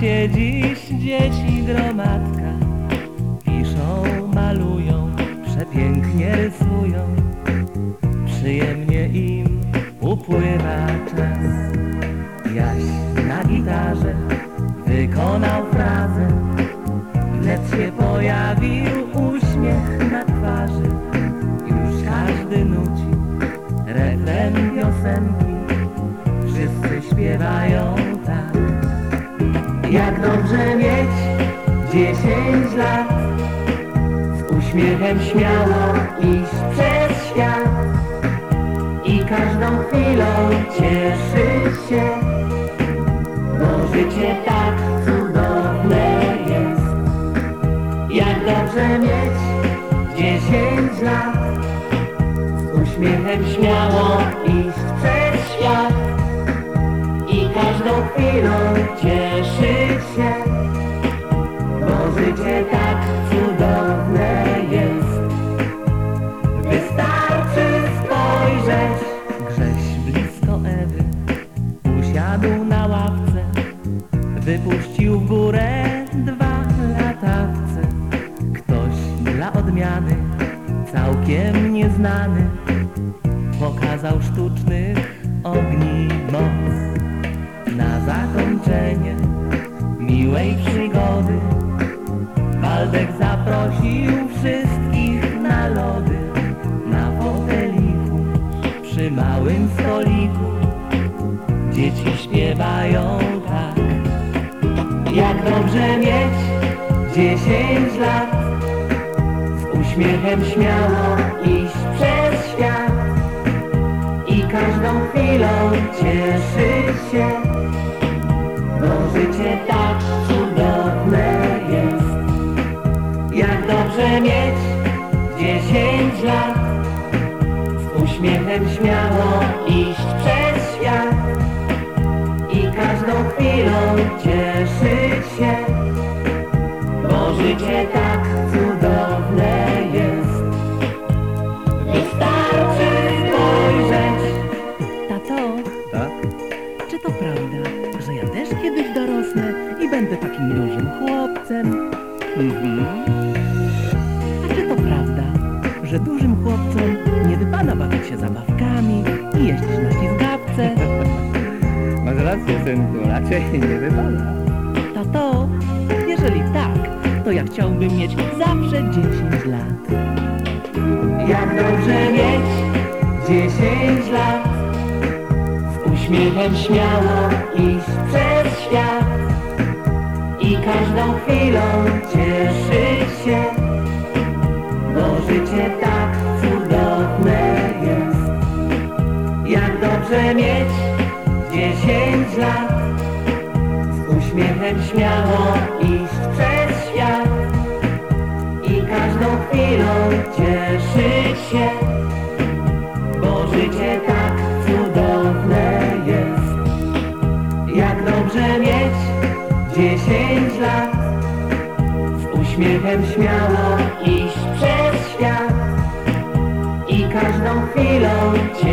się dziś dzieci gromadka Piszą, malują, przepięknie rysują. Przyjemnie im upływa czas. Jaś na gitarze wykonał frazę. Wnet się pojawił uśmiech na twarzy. Już każdy nuci refren piosenki. Wszyscy śpiewają dobrze mieć dziesięć lat. Z uśmiechem śmiało iść przez świat I każdą chwilą cieszyć się Bo życie tak cudowne jest. Jak dobrze mieć dziesięć lat. Z uśmiechem śmiało iść przez świat I każdą chwilą cieszyć Wypuścił w górę dwa latawce. Ktoś dla odmiany Całkiem nieznany Pokazał sztucznych ogni moc. Na zakończenie miłej przygody Waldek zaprosił wszystkich na lody. Na foteliku przy małym stoliku Dzieci śpiewają dobrze mieć dziesięć lat. Z uśmiechem śmiało iść przez świat I każdą chwilą cieszyć się Bo życie tak cudowne jest. Jak dobrze mieć dziesięć lat. Z uśmiechem śmiało iść przez świat I każdą chwilą cieszyć się Bo życie tak cudowne jest Wystarczy spojrzeć Tato, Tak? czy to prawda, że ja też kiedyś dorosnę i będę takim dużym chłopcem? Mhm. A czy to prawda, że dużym chłopcom nie wypada bawić się zabawkami i jeździć na ślizgawce? Masz rację, synku, raczej nie wypada. Tato, jeżeli tak, ja chciałbym mieć zawsze 10 lat. Jak dobrze mieć dziesięć lat? Z uśmiechem śmiało iść przez świat I każdą chwilą cieszyć się Bo życie tak cudowne jest. Jak dobrze mieć dziesięć lat dziesięć lat, z uśmiechem śmiało iść przez świat i każdą chwilą cieszyć